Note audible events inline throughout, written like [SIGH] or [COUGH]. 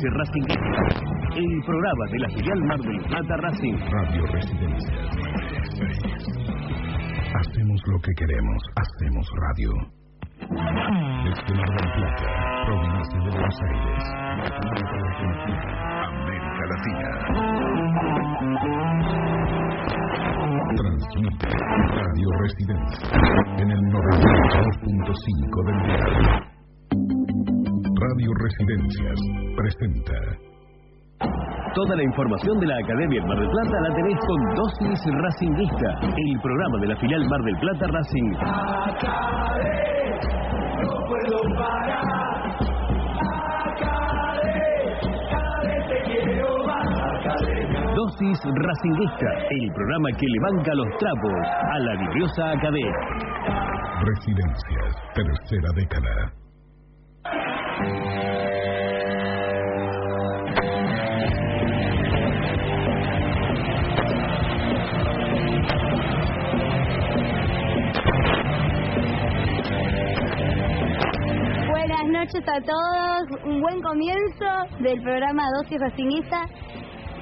Dosis Racing. El programa de la filial Mar del Plata Racing. Radio Residencia. Hacemos lo que queremos. Hacemos radio. Desde Mar del Plata, provincia de Buenos Aires. América Latina. Transmite Radio Residencia en el 92.5 del dial. Radio Residencias presenta Toda la información de la Academia Mar del Plata la tenés con Dosis Racinguista, el programa de la filial Mar del Plata Racing. Dosis Racinguista, el programa que le banca los trapos a la vidriosa academia. Residencias, tercera década. Buenas noches a todos, un buen comienzo del programa Dosis Racingista.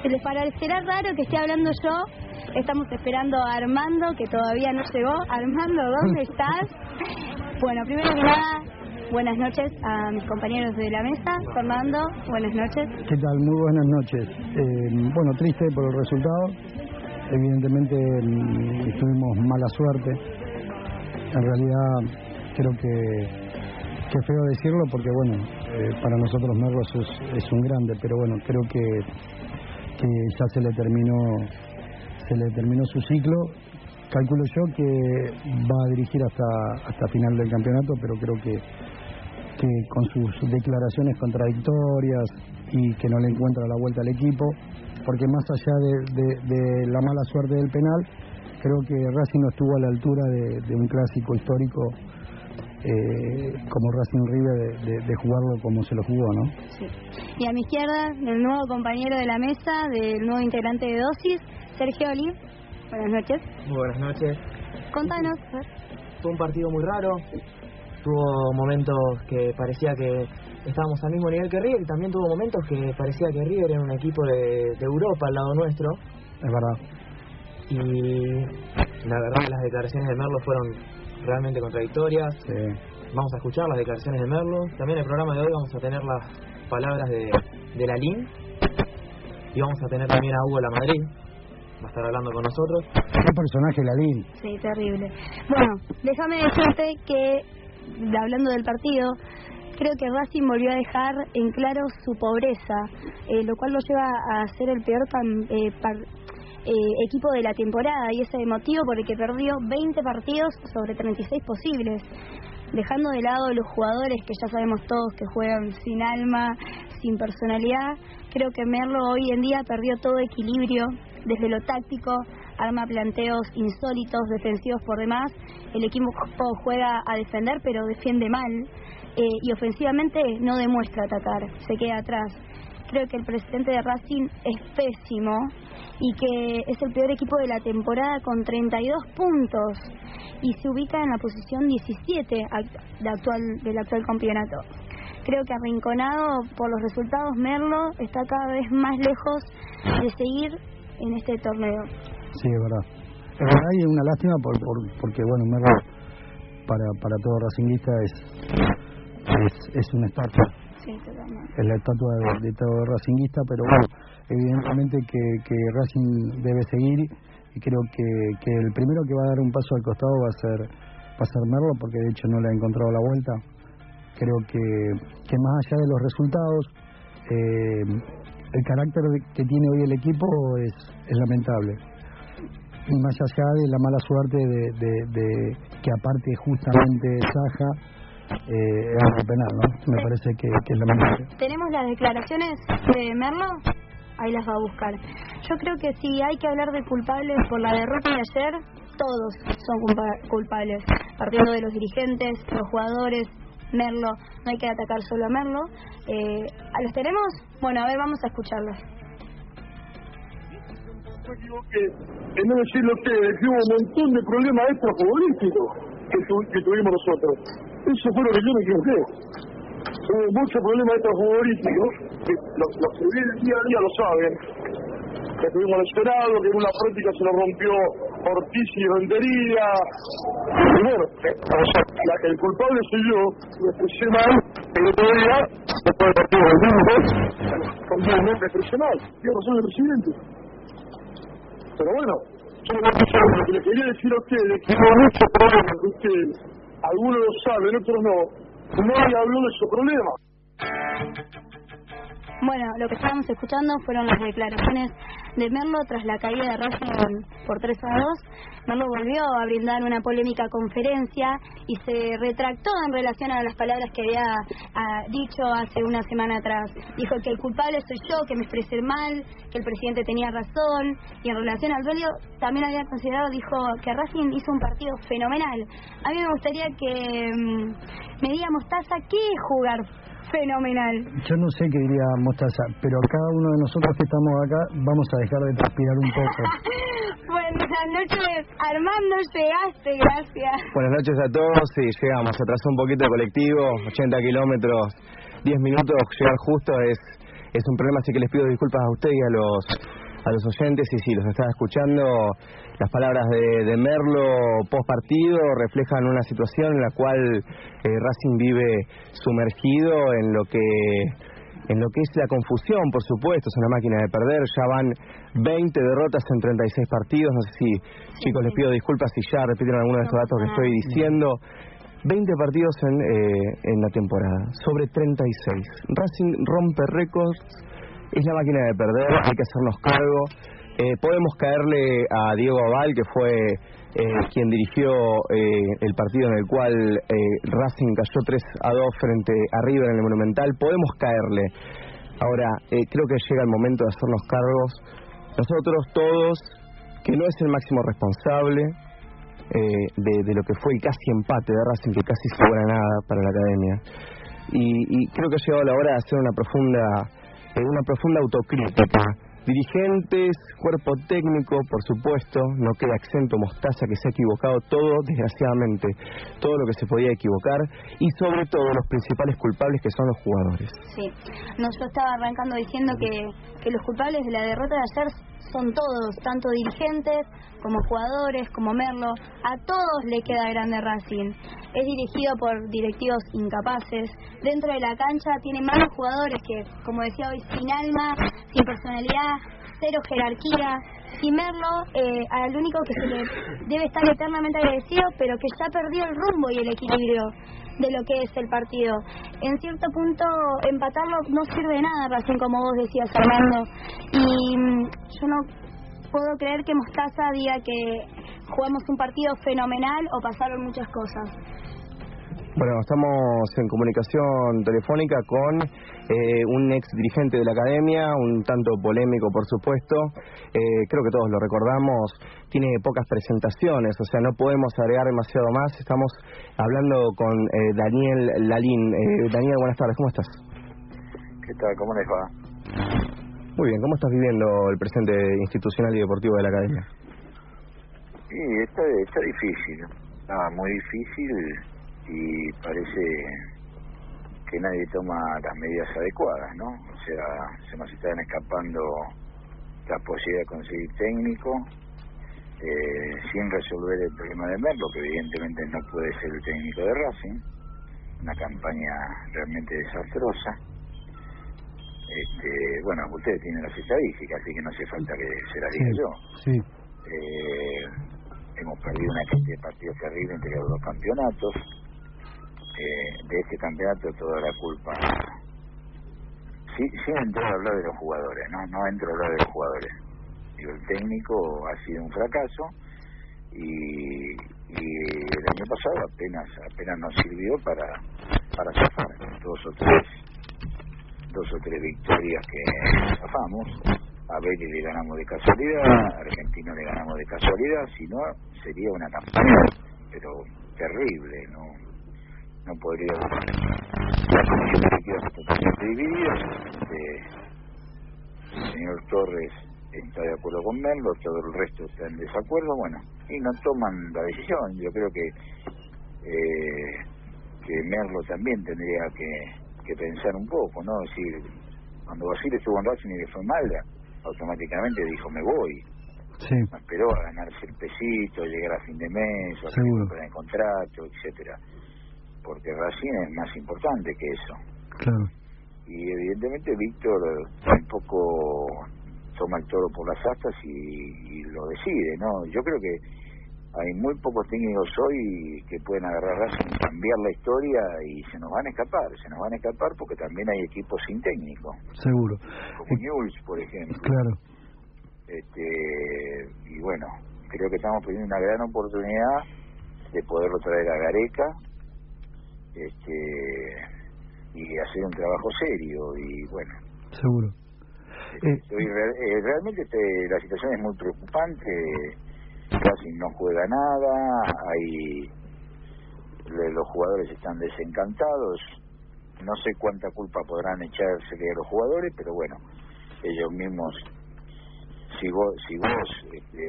Se les parecerá raro que esté hablando yo. Estamos esperando a Armando, que todavía no llegó. Armando, ¿dónde [LAUGHS] estás? Bueno, primero que nada, buenas noches a mis compañeros de la mesa. Fernando, buenas noches. ¿Qué tal? Muy buenas noches. Eh, bueno, triste por el resultado. Evidentemente mm, tuvimos mala suerte. En realidad creo que, que feo decirlo porque bueno, eh, para nosotros Merlos es, es un grande, pero bueno, creo que, que ya se le terminó se le terminó su ciclo. Calculo yo que va a dirigir hasta hasta final del campeonato, pero creo que que con sus declaraciones contradictorias y que no le encuentra la vuelta al equipo, porque más allá de, de- de la mala suerte del penal, creo que Racing no estuvo a la altura de, de un clásico histórico eh, como Racing River de, de- de jugarlo como se lo jugó, ¿no? Sí. Y a mi izquierda, el nuevo compañero de la mesa, del nuevo integrante de Dosis, Sergio Oli. Buenas noches. Muy buenas noches. Contanos. Fue un partido muy raro. Tuvo momentos que parecía que estábamos al mismo nivel que River y también tuvo momentos que parecía que River era un equipo de, de Europa al lado nuestro. Es verdad. Y la verdad que las declaraciones de Merlo fueron realmente contradictorias. Vamos a escuchar las declaraciones de Merlo. También en el programa de hoy vamos a tener las palabras de, de la LIN. Y vamos a tener también a Hugo La Madrid. Va a estar hablando con nosotros. Qué personaje Ladín. Sí, terrible. Bueno, déjame decirte que, hablando del partido, creo que Racing volvió a dejar en claro su pobreza, eh, lo cual lo lleva a ser el peor eh, eh, equipo de la temporada y ese motivo por el que perdió 20 partidos sobre 36 posibles. Dejando de lado los jugadores que ya sabemos todos que juegan sin alma, sin personalidad, creo que Merlo hoy en día perdió todo equilibrio desde lo táctico, arma planteos insólitos, defensivos por demás. El equipo juega a defender, pero defiende mal. eh, y ofensivamente no demuestra atacar, se queda atrás. Creo que el presidente de Racing es pésimo y que es el peor equipo de la temporada con 32 puntos y se ubica en la posición 17 act- de actual, del actual campeonato. Creo que arrinconado por los resultados, Merlo está cada vez más lejos de seguir en este torneo. Sí, es verdad. Es verdad y es una lástima por, por, porque, bueno, Merlo para, para todo racinguista es, es, es una estatua. Sí, totalmente. Es la estatua de, de todo racinguista, pero bueno, evidentemente que, que Racing debe seguir y creo que, que el primero que va a dar un paso al costado va a ser va a ser Merlo porque de hecho no le ha encontrado la vuelta. Creo que, que más allá de los resultados, eh, el carácter que tiene hoy el equipo es, es lamentable. Y más allá de la mala suerte de, de, de que aparte justamente Saja eh, es algo penal, ¿no? Me parece que, que es lamentable. Tenemos las declaraciones de Merlo, ahí las va a buscar. Yo creo que si hay que hablar de culpables por la derrota de ayer, todos son culpa- culpables, partiendo de los dirigentes, los jugadores, Merlo, no hay que atacar solo a Merlo. Eh, ¿Los tenemos? Bueno, a ver, vamos a escucharlos. Me equivoqué en no decirle a ustedes que hubo un montón de problemas extrafutbolísticos que, tu- que tuvimos nosotros. Eso fue lo que yo me equivoqué. Hubo muchos problemas extrafutbolísticos que los, los que viven día a día lo saben. Que tuvimos lesionados, que en una práctica se nos rompió Ortiz y Rentería. Y eh, el culpable soy yo, me expresé mal, el otro día, después del partido del me expresé mal. Tiene razón el presidente. Pero bueno, yo lo que- les quería decir a ustedes, que hubo muchos problemas que ustedes, algunos lo saben, otros no, nadie habló de esos problemas. Bueno, lo que estábamos escuchando fueron las declaraciones de Merlo tras la caída de Racing por 3 a 2. Merlo volvió a brindar una polémica conferencia y se retractó en relación a las palabras que había ah, dicho hace una semana atrás. Dijo que el culpable soy yo, que me expresé mal, que el presidente tenía razón y en relación al duelo también había considerado, dijo que Racing hizo un partido fenomenal. A mí me gustaría que mm, me diga Mostaza, ¿qué jugar fenomenal? Yo no sé qué diría Mostaza, pero cada uno de nosotros que estamos acá vamos a dejar de transpirar un poco. [LAUGHS] Buenas noches, Armando, llegaste, gracias. Buenas noches a todos, sí, llegamos, atrasó un poquito el colectivo, 80 kilómetros, 10 minutos, llegar justo es, es un problema, así que les pido disculpas a ustedes y a los, a los oyentes, y sí, los estaba escuchando, las palabras de, de Merlo post partido reflejan una situación en la cual eh, Racing vive sumergido en lo que en lo que es la confusión, por supuesto, es una máquina de perder, ya van 20 derrotas en 36 partidos, no sé si, chicos, les pido disculpas si ya repiten algunos de estos datos que estoy diciendo. 20 partidos en, eh, en la temporada, sobre 36. Racing rompe récords, es la máquina de perder, hay que hacernos cargo. Eh, podemos caerle a Diego Aval, que fue eh, quien dirigió eh, el partido en el cual eh, Racing cayó 3 a 2 frente a River en el Monumental. Podemos caerle. Ahora, eh, creo que llega el momento de hacernos cargos. Nosotros todos, que no es el máximo responsable de, de lo que fue el casi empate de Racing, que casi se a nada para la academia. Y, y creo que ha llegado la hora de hacer una profunda, una profunda autocrítica dirigentes, cuerpo técnico, por supuesto, no queda exento Mostaza que se ha equivocado todo, desgraciadamente, todo lo que se podía equivocar y sobre todo los principales culpables que son los jugadores. Sí, no, yo estaba arrancando diciendo que, que los culpables de la derrota de ayer son todos, tanto dirigentes como jugadores, como Merlo, a todos le queda grande Racing. Es dirigido por directivos incapaces. Dentro de la cancha tiene malos jugadores que, como decía hoy, sin alma, sin personalidad, cero jerarquía. Y Merlo, eh, al único que se le debe estar eternamente agradecido, pero que ya perdió el rumbo y el equilibrio. De lo que es el partido. En cierto punto, empatarlo no sirve de nada, Racing, como vos decías, Armando. Y mm, yo no puedo creer que Mostaza diga que jugamos un partido fenomenal o pasaron muchas cosas. Bueno, estamos en comunicación telefónica con eh, un ex dirigente de la academia, un tanto polémico por supuesto, eh, creo que todos lo recordamos, tiene pocas presentaciones, o sea, no podemos agregar demasiado más. Estamos hablando con eh, Daniel Lalín. Eh, Daniel, buenas tardes, ¿cómo estás? ¿Qué tal? ¿Cómo les va? Muy bien, ¿cómo estás viviendo el presente institucional y deportivo de la academia? Sí, está, está difícil, está muy difícil y parece que nadie toma las medidas adecuadas, ¿no? O sea, se nos están escapando la posibilidad de conseguir técnico, eh, sin resolver el problema de Merlo, que evidentemente no puede ser el técnico de Racing, una campaña realmente desastrosa. Este, bueno, ustedes tienen las estadísticas, así que no hace falta que se las diga Sí, yo. sí. Eh, hemos perdido una cantidad de partidos terribles entre los dos campeonatos. Eh, de este campeonato toda la culpa. Sí, sin entrar a hablar de los jugadores, ¿no? No entro a hablar de los jugadores. Digo, el técnico ha sido un fracaso y, y el año pasado apenas apenas nos sirvió para para zafar dos o tres dos o tres victorias que zafamos a Vélez le ganamos de casualidad a Argentino le ganamos de casualidad si no sería una campaña pero terrible no no podría la comisión está totalmente dividida eh, el señor Torres está de acuerdo con Merlo, todo el resto está en desacuerdo, bueno, y no toman la decisión. Yo creo que eh, que Merlo también tendría que, que pensar un poco, ¿no? Es decir, cuando Basile estuvo en Racing y le fue mal, automáticamente dijo, me voy. Sí. Esperó a ganarse el pesito, llegar a fin de mes, a comprar el contrato, etcétera Porque Racing es más importante que eso Claro. y evidentemente Víctor tampoco toma el toro por las astas y, y lo decide, ¿no? Yo creo que hay muy pocos técnicos hoy que pueden agarrar Racing, cambiar la historia y se nos van a escapar, se nos van a escapar porque también hay equipos sin técnico, Seguro. como Newell's, por ejemplo. Claro. Este, y bueno, creo que estamos perdiendo una gran oportunidad de poderlo traer a Gareca este, y hacer un trabajo serio y bueno, Seguro. Eh, Estoy eh, realmente este, la situación es muy preocupante. Racing no juega nada, hay los jugadores están desencantados. No sé cuánta culpa podrán echársele a los jugadores, pero bueno, ellos mismos, si vos, si vos este,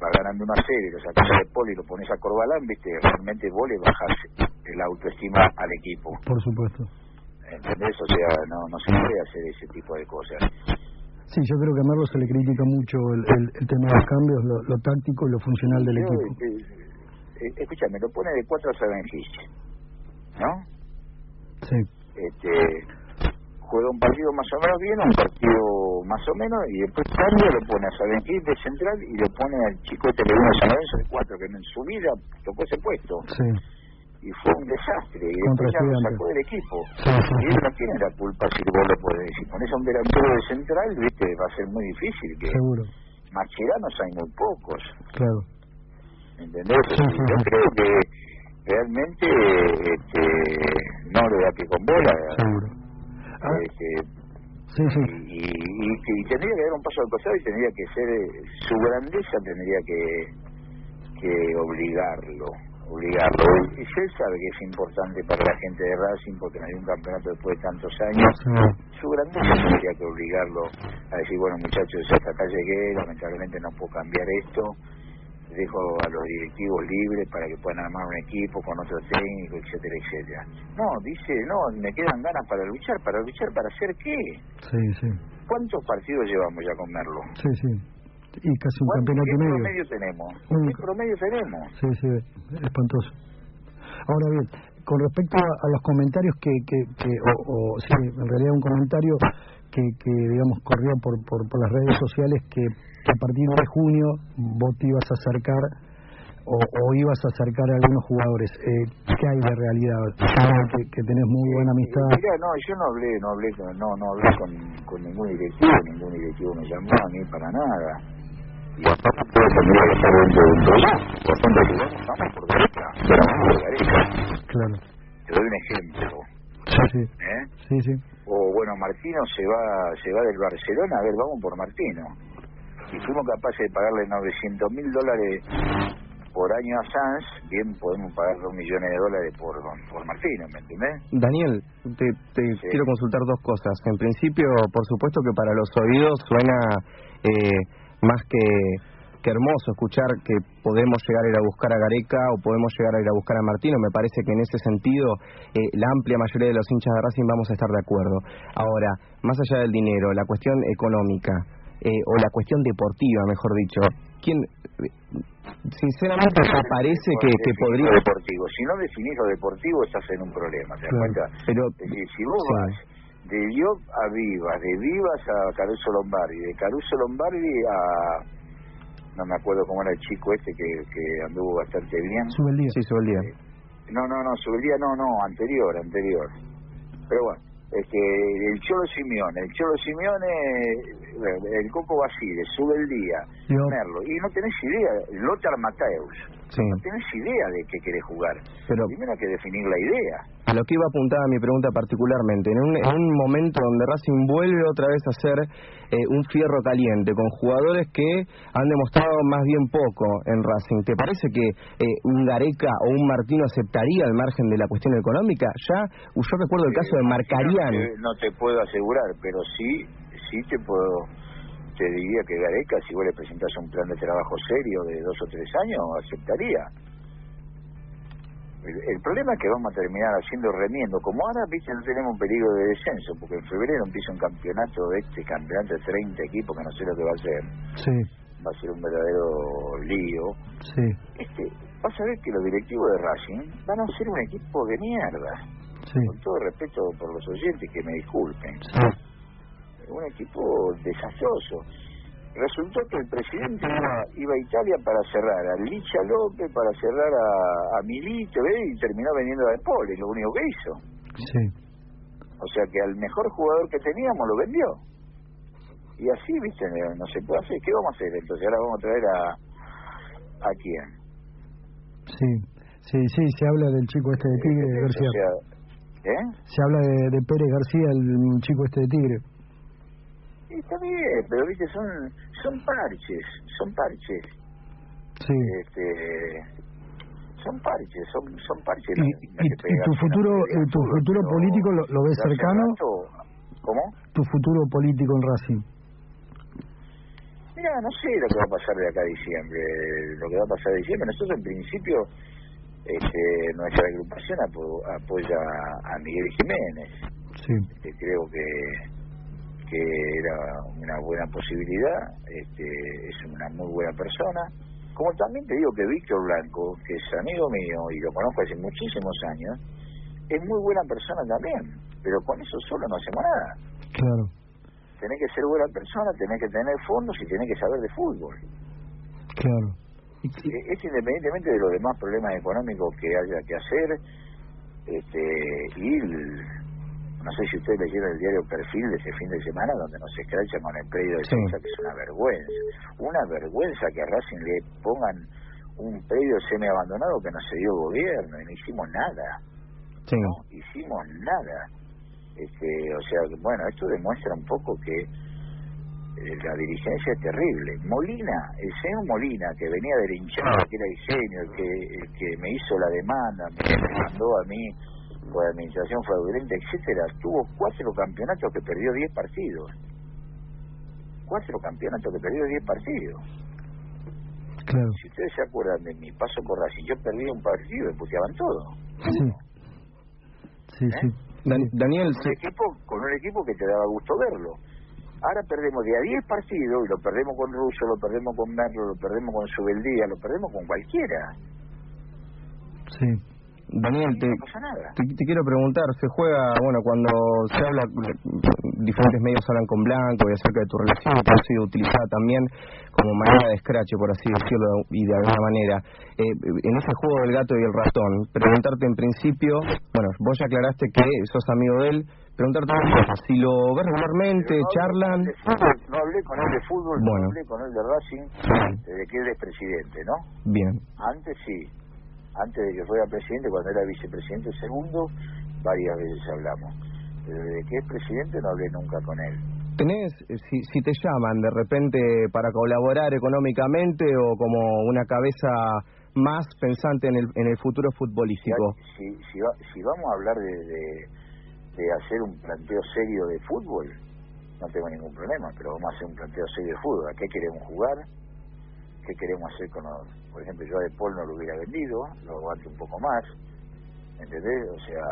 vas ganando una serie, lo sacas de Poli y lo pones a Corbalán, viste, realmente vos le bajás el autoestima al equipo. Por supuesto. ¿Entendés? O sea, no, no se puede hacer ese tipo de cosas. Sí, yo creo que a Merlo se le critica mucho el, el- el tema de los cambios, lo, lo táctico y lo funcional del Yo, equipo. eh, eh, escúchame, lo pone de 4 a Sabenjich, ¿no? Sí. Este, juega un partido más o menos bien, un partido más o menos, y después cambia, lo pone a Sabenjich de central y lo pone al chico de Telemundo San Lorenzo de 4, que en su vida tocó ese puesto. Sí. Y fue un desastre, y después ya lo sacó del equipo. Sí, sí, Y él no tiene la culpa si vos lo podés decir. Pones a un delantero de central, viste, va a ser muy difícil que Seguro. Macheranos hay muy pocos. Claro. ¿entendés? Sí, Yo creo que realmente este, no le da que con bola. Seguro. Ah, Este, sí, sí. y, y, y tendría que dar un paso al costado y tendría que ser, eh, su grandeza tendría que, que obligarlo, obligarlo. Y si él sabe que es importante para la gente de Racing porque no hay un campeonato después de tantos años, su grandeza tendría que obligarlo a decir, bueno muchachos, hasta acá llegué, lamentablemente no puedo cambiar esto, dejo a los directivos libres para que puedan armar un equipo con otro técnico, etcétera, etcétera. No, dice, no, me quedan ganas para luchar, para luchar, ¿para hacer qué? Sí, sí. ¿Cuántos partidos llevamos ya con Merlo? Sí, sí. Y casi un ¿Cuánto- campeonato ¿Qué y medio. promedio tenemos? Un- ¿Qué promedio tenemos? Sí, sí, espantoso. Ahora bien, con respecto a, a los comentarios que, que, que o, o, sí, en realidad un comentario que, que digamos, corrió por, por, por las redes sociales que, que a partir de junio vos te ibas a acercar o, o ibas a acercar a algunos jugadores. Eh, ¿Qué hay de realidad? Sabes que, que tenés muy buena amistad. Mira, no, yo no hablé, no hablé, con, no, no hablé con, con ningún directivo, ningún directivo me llamó a mí para nada. Todo tendría que estar dentro de un. Por vamos, Gareca, pero vamos por Gareca. Claro. Te doy un ejemplo. Sí, sí. ¿eh? Sí, sí. O bueno, Martino se va, se va del Barcelona, a ver, vamos por Martino. Y fuimos capaces de pagarle 900 mil dólares por año a Sanz, bien podemos pagar 2 millones de dólares por, por Martino, ¿me entendés? Daniel, te, te quiero consultar dos cosas. En principio, por supuesto que para los oídos suena eh, más que, que hermoso escuchar que podemos llegar a ir a buscar a Gareca o podemos llegar a ir a buscar a Martino. Me parece que en ese sentido eh, la amplia mayoría de los hinchas de Racing vamos a estar de acuerdo. Ahora, más allá del dinero, la cuestión económica eh, o la cuestión deportiva, mejor dicho, ¿quién, sinceramente te parece que, que podría... Deportivo. Si no definís lo deportivo, estás en un problema, ¿te das Claro, cuenta? pero- decir, si vos sí. vas de Diop a Vivas, de Vivas a Caruso Lombardi, de Caruso Lombardi a... No me acuerdo cómo era el chico este que, que anduvo bastante bien. Sube el día. Sí, sube el día. No, no, no, sobre el día no, no, anterior, anterior. Pero bueno, este, el Cholo Simeone, el Cholo Simeone, eh, el Coco Basile, sube el día, Yo- Merlo, y no tenés idea, Lothar Mateus, Sí. no tenés idea de qué querés jugar. Pero- Primero hay que definir la idea. A lo que iba apuntada mi pregunta particularmente, en un, en un momento donde Racing vuelve otra vez a ser eh, un fierro caliente, con jugadores que han demostrado más bien poco en Racing, ¿te parece que eh, un Gareca o un Martino aceptaría al margen de la cuestión económica? Ya, yo recuerdo el caso de Marcarián. No te, no te puedo asegurar, pero sí, sí te puedo, te diría que Gareca, si vos le presentás un plan de trabajo serio de dos o tres años, aceptaría. El, el problema es que vamos a terminar haciendo remiendo. Como ahora, viste, no tenemos peligro de descenso, porque en febrero empieza un campeonato de este campeonato de 30 equipos que no sé lo que va a ser. Sí, Va a ser un verdadero lío. sí, Este, vas a ver que los directivos de Racing van a ser un equipo de mierda. sí. Con todo respeto por los oyentes, que me disculpen. Un equipo desastroso. Resultó que el presidente iba, iba a Italia para cerrar a Licha López, para cerrar a, a Milito, ¿ves? y terminó vendiendo a De Paul, es lo único que hizo. Sí, O sea que al mejor jugador que teníamos lo vendió. Y así, viste, no se puede hacer. ¿Qué vamos a hacer? Entonces ahora vamos a traer a... ¿A quién? sí, sí, sí, se habla del chico este de Tigre, O García. sea, ¿eh? Se habla de, de Pérez García, el chico este de Tigre. Está bien, pero viste, son son parches, son parches. Sí. Este, son parches, son son parches. ¿Y, tu futuro, eh, tu futuro político lo, lo ves cercano? rato- ¿Cómo? Tu futuro político en Racing. Mira, no sé lo que va a pasar de acá a diciembre, lo que va a pasar de diciembre. Nosotros en principio, este, nuestra agrupación apo- apoya a Miguel Jiménez. Sí, Este, creo que que era una buena posibilidad, este, es una muy buena persona. Como también te digo que Víctor Blanco, que es amigo mío y lo conozco hace muchísimos años, es muy buena persona también, pero con eso solo no hacemos nada. claro, Tenés que ser buena persona, tenés que tener fondos y tenés que saber de fútbol. claro. E- Es independientemente de los demás problemas económicos que haya que hacer, este, y el- no sé si ustedes leyeron el diario Perfil de ese fin de semana donde nos escrachan con el predio de Sí. Que es una vergüenza. Una vergüenza que a Racing le pongan un predio semi-abandonado que no se dio gobierno y no hicimos nada. Sí. No hicimos nada. Este, o sea, bueno, esto demuestra un poco que eh, la dirigencia es terrible. Molina, el señor Molina, que venía del hinchada, que era diseño, el que, el que me hizo la demanda, me mandó a mí por administración fraudulenta, etcétera, tuvo cuatro campeonatos que perdió 10 partidos. Cuatro campeonatos que perdió 10 partidos. Claro. Si ustedes se acuerdan de mi paso por Racing, yo perdí un partido y puteaban todo. Sí. Sí, ¿Eh? sí. Dan- Daniel, con un equipo con un equipo que te daba gusto verlo. Ahora perdemos de a 10 partidos y lo perdemos con Russo, lo perdemos con Merlo, lo perdemos con Subeldía, lo perdemos con cualquiera. Sí. Daniel, te, quiero preguntar, se juega, bueno, cuando se habla, diferentes medios hablan con Blanco y acerca de tu relación, que ha sido utilizada también como manera de escrache, por así decirlo, y de alguna manera. Eh, en ese juego del gato y el ratón, preguntarte en principio, bueno, vos ya aclaraste que sos amigo de él, preguntarte si lo ves regularmente, charlan... Fútbol, no hablé con él de fútbol, Bueno. no hablé con él de Racing desde que él es presidente, ¿no? Bien, Antes sí, antes de que fuera presidente, cuando era vicepresidente segundo, varias veces hablamos. Pero desde que es presidente no hablé nunca con él. ¿Tenés, eh, si, si te llaman de repente para colaborar económicamente o como una cabeza más pensante en el, en el futuro futbolístico? Si, si, va- si vamos a hablar de, de, de hacer un planteo serio de fútbol, no tengo ningún problema, pero vamos a hacer un planteo serio de fútbol. ¿A qué queremos jugar? ¿Qué queremos hacer con los... Por ejemplo, yo a De Paul no lo hubiera vendido, lo aguanto un poco más, ¿entendés? O sea,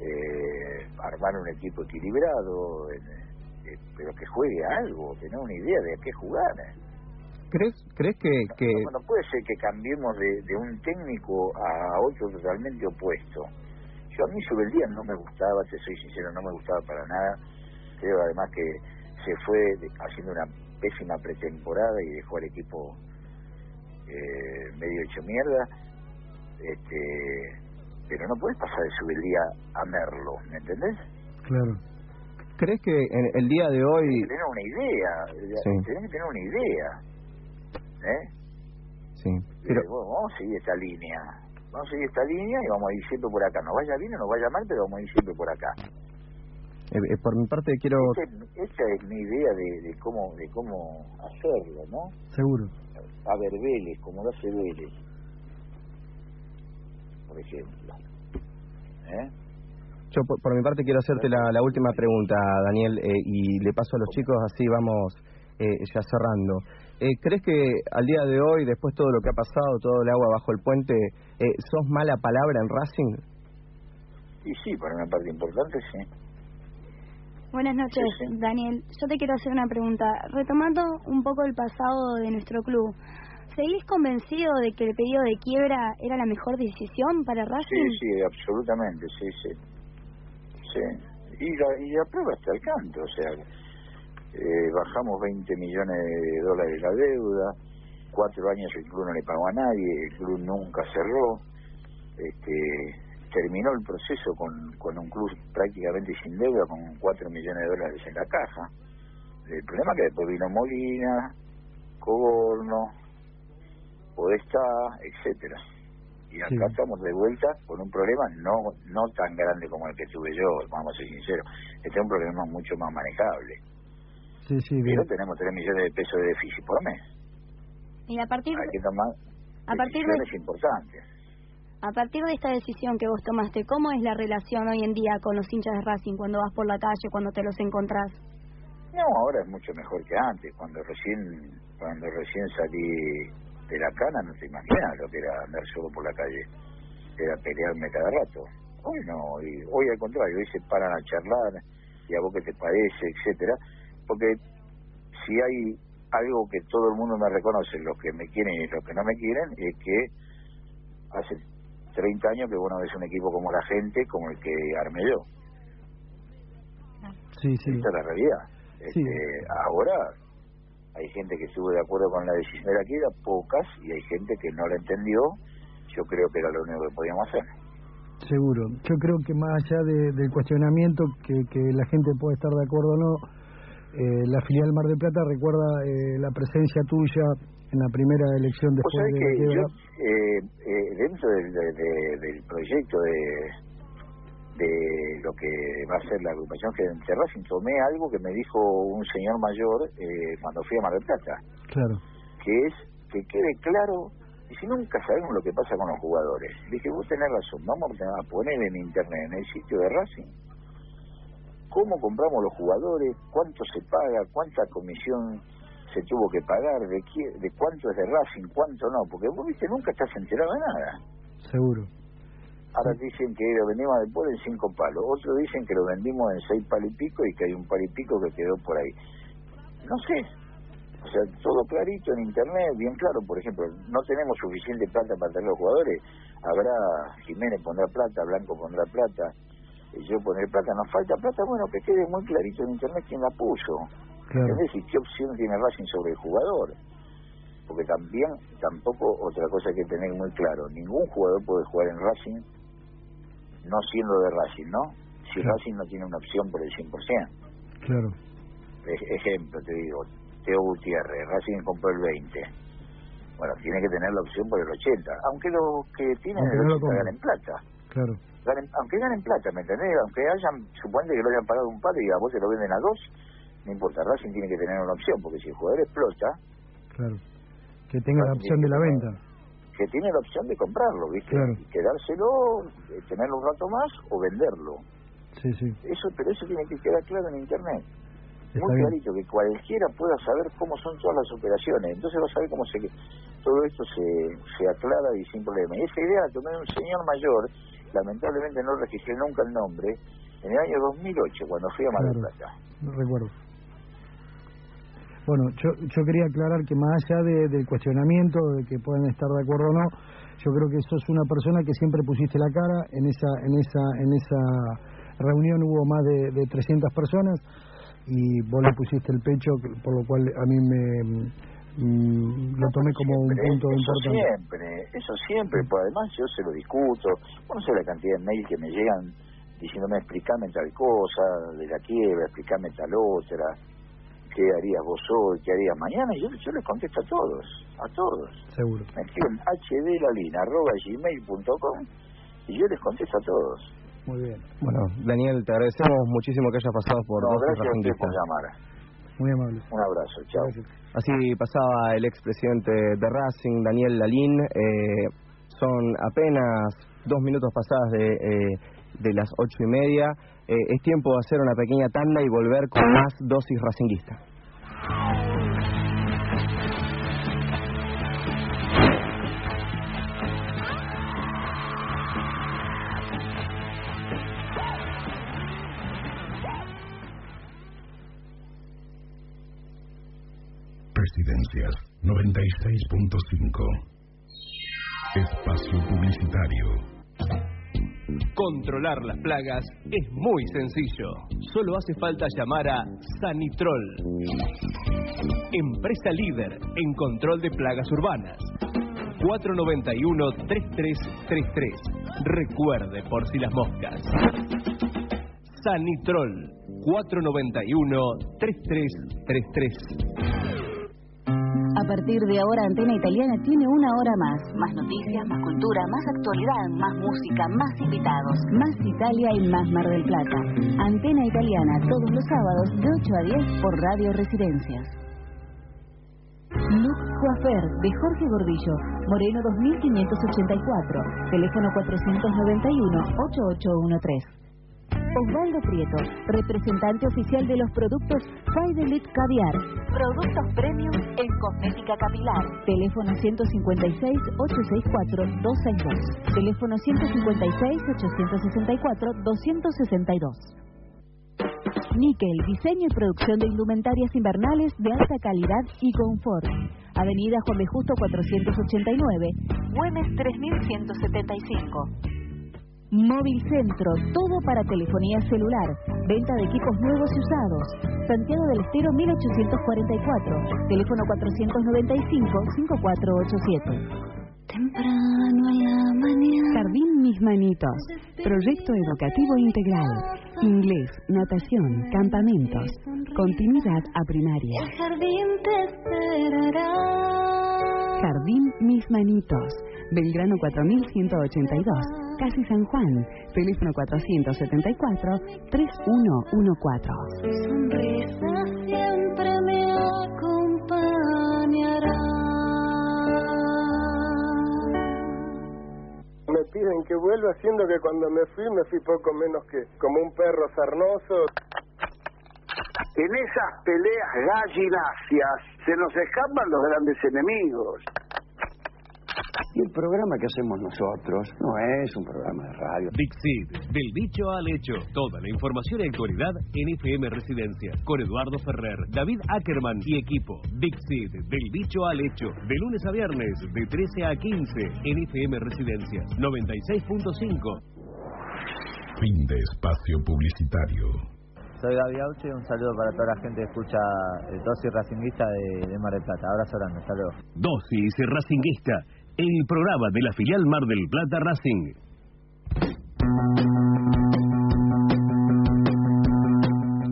eh, armar un equipo equilibrado, en- eh, pero que juegue a algo, tener una idea de a qué jugar. ¿eh? ¿Crees, crees que, que No, no puede ser que cambiemos de, de un técnico a otro totalmente opuesto. Yo a mí Subeldía no me gustaba, te soy sincero, no me gustaba para nada. Creo además que se fue haciendo una pésima pretemporada y dejó al equipo eh, medio hecho mierda. Este, pero no puedes pasar de Subeldía a Merlo, ¿me entendés? Claro. crees que en el día de hoy Tenés que tener una idea, Sí. tenés que tener una idea. ¿Eh? sí, pero Eh, bueno, vamos a seguir esta línea. Vamos a seguir esta línea y vamos a ir siempre por acá. Nos vaya bien o nos vaya mal, pero vamos a ir siempre por acá. Eh, eh, por mi parte quiero Esta es, esta es mi idea de, de cómo de cómo hacerlo, ¿no? Seguro. A ver, Vélez, como lo hace Vélez, por ejemplo. ¿Eh? Yo por, por mi parte quiero hacerte la, la última pregunta, Daniel, eh, y le paso a los chicos, así vamos eh, ya cerrando. Eh, ¿Crees que al día de hoy, después todo lo que ha pasado, todo el agua bajo el puente, eh, sos mala palabra en Racing? Y sí, para una parte importante, sí. Buenas noches, Daniel. Yo te quiero hacer una pregunta. Retomando un poco el pasado de nuestro club, ¿seguís convencido de que el pedido de quiebra era la mejor decisión para Sí, Racing? sí, absolutamente, sí, sí. Sí. Y la, y la prueba está al canto, o sea, eh, bajamos 20 millones de dólares la deuda, cuatro años el club no le pagó a nadie, el club nunca cerró, este terminó el proceso con, con un club prácticamente sin deuda, con 4 millones de dólares en la caja. El problema es que después vino Molina, Coborno, Podestá, etcétera y acá Sí. estamos de vuelta con un problema no no tan grande como el que tuve yo, vamos a ser sinceros. Este es un problema mucho más manejable. Sí, sí, bien. Pero tenemos 3 millones de pesos de déficit por mes. Y a partir, Hay que tomar a partir de importantes. A partir de esta decisión que vos tomaste, ¿cómo es la relación hoy en día con los hinchas de Racing cuando vas por la calle, cuando te los encontrás? No, ahora es mucho mejor que antes. Cuando recién cuando recién salí de la cana, no te imaginas lo que era andar solo por la calle. Era pelearme cada rato. Hoy no, hoy, hoy al contrario, hoy se paran a charlar, y a vos qué te parece, etcétera Porque si hay algo que todo el mundo me reconoce, los que me quieren y los que no me quieren, es que hace 30 años que vos no ves un equipo como la gente, como el que armé yo. Sí, sí. Esta es la realidad. Sí. Este, ahora hay gente que estuvo de acuerdo con la decisión de la quiebra, pocas, y hay gente que no la entendió. Yo creo que era lo único que podíamos hacer. Seguro. Yo creo que más allá de- del cuestionamiento que, que la gente puede estar de acuerdo o no, eh, la filial Mar del Plata recuerda eh, la presencia tuya en la primera elección después de que yo, eh, eh, dentro del, de- de- del proyecto de, de lo que va a ser la agrupación que de Racing, tomé algo que me dijo un señor mayor eh, cuando fui a Mar del Plata. Claro. que es que quede claro, y si nunca sabemos lo que pasa con los jugadores. Dije, vos tenés razón, vamos a poner en internet, en el sitio de Racing, cómo compramos los jugadores, cuánto se paga, cuánta comisión se tuvo que pagar, de, qué- de cuánto es de Racing, cuánto no, porque vos viste, nunca estás enterado de nada. Seguro. Ahora dicen que lo vendimos después en cinco palos, otros dicen que lo vendimos en seis palos y pico y que hay un palo y pico que quedó por ahí. No sé, o sea, todo clarito en internet, bien claro, por ejemplo, no tenemos suficiente plata para tener los jugadores, habrá, Jiménez pondrá plata, Blanco pondrá plata, yo pondré plata, nos falta plata, bueno, que quede muy clarito en internet quién la puso. Claro. ¿Entendés? Y qué opción tiene Racing sobre el jugador. Porque también, tampoco, otra cosa que tener muy claro, ningún jugador puede jugar en Racing no siendo de Racing, ¿no? Si Claro. Racing no tiene una opción por el 100%. Claro. Ej- ejemplo, te digo, Teo Gutiérrez, Racing compró el 20. Bueno, tiene que tener la opción por el 80. Aunque los que tienen Aunque el no lo 80 compren. ganen plata. Claro. Ganen- aunque ganen plata, ¿me entendés? Aunque hayan, suponte que lo hayan pagado un par y a vos te lo venden a dos, no importa, Racing tiene que tener una opción, porque si el jugador explota, Claro. Que tenga la opción de la venta. que tiene la opción de comprarlo, ¿viste? Claro. Y quedárselo, eh, tenerlo un rato más o venderlo. Sí, sí. Eso, pero eso tiene que quedar claro en internet. Está Muy bien. clarito, que cualquiera pueda saber cómo son todas las operaciones. Entonces va a saber cómo se todo esto se, se aclara y sin problema. Y esa idea la tomé un señor mayor, lamentablemente no registré nunca el nombre, en el año 2008, cuando fui a Mar del. Plata. No recuerdo. Bueno, yo, yo quería aclarar que más allá de- del cuestionamiento de que puedan estar de acuerdo o no, yo creo que sos una persona que siempre pusiste la cara en esa en esa en esa reunión hubo más de, de 300 personas y vos le pusiste el pecho, por lo cual a mí me mm, lo tomé como un Siempre, punto eso importante. siempre, eso siempre, pues además yo se lo discuto, bueno, no sé la cantidad de mails que me llegan diciéndome explícame tal cosa, de la quiebra, explícame tal otra, qué harías vos hoy, qué harías mañana, y yo, yo les contesto a todos, a todos. Seguro. Me escriben hdlalina.gmail.com y yo les contesto a todos. Muy bien. Bueno, Daniel, te agradecemos muchísimo que hayas pasado por No, gracias a usted por llamar. Muy amable. Un abrazo, chao. Así pasaba el expresidente de Racing, Daniel Lalín. Eh, son apenas dos minutos pasadas de, eh, de las ocho y media. Eh, es tiempo de hacer una pequeña tanda y volver con más dosis racinguista. Presidencias 96.5. Espacio Publicitario. Controlar las plagas es muy sencillo. Solo hace falta llamar a Sanitrol. Empresa líder en control de plagas urbanas. 491-3333. Recuerde por si las moscas. Sanitrol. 491-3333. A partir de ahora, Antena Italiana tiene una hora más. Más noticias, más cultura, más actualidad, más música, más invitados. Más Italia y más Mar del Plata. Antena Italiana, todos los sábados de 8 a 10 por Radio Residencias. Look Coafer de Jorge Gordillo, Moreno 2584, teléfono 491-8813. Osvaldo Prieto, representante oficial de los productos Fidelite Caviar. Productos premium en cosmética capilar. Teléfono 156-864-262. Teléfono 156-864-262. Níquel, diseño y producción de indumentarias invernales de alta calidad y confort. Avenida Juan B. Justo 489, Güemes 3175. Móvil Centro, todo para telefonía celular, venta de equipos nuevos y usados. Santiago del Estero 1844, teléfono 495-5487. Temprano en la mañana. Jardín Mis Manitos, proyecto educativo integral. Inglés, natación, campamentos. Continuidad a primaria. jardín te esperará. Jardín Mis Manitos, Belgrano 4182, Casi San Juan, teléfono 474-3114. Sonrisa siempre me acompañará. Me piden que vuelva, siendo que cuando me fui, me fui poco menos que como un perro sarnoso. En esas peleas gallinacias se nos escapan los grandes enemigos. Y el programa que hacemos nosotros no es un programa de radio. Dixit, del dicho al hecho. Toda la información y actualidad en FM Residencia. Con Eduardo Ferrer, David Ackerman y equipo. Dixit, del dicho al hecho. De lunes a viernes, de 13 a 15, en FM Residencia. 96.5. Fin de espacio publicitario. Soy David Auche, un saludo para toda la gente que escucha el Dosis Racinguista de, de Mar del Plata. Abrazo grande, luego. Dosis Racinguista, el programa de la filial Mar del Plata Racing.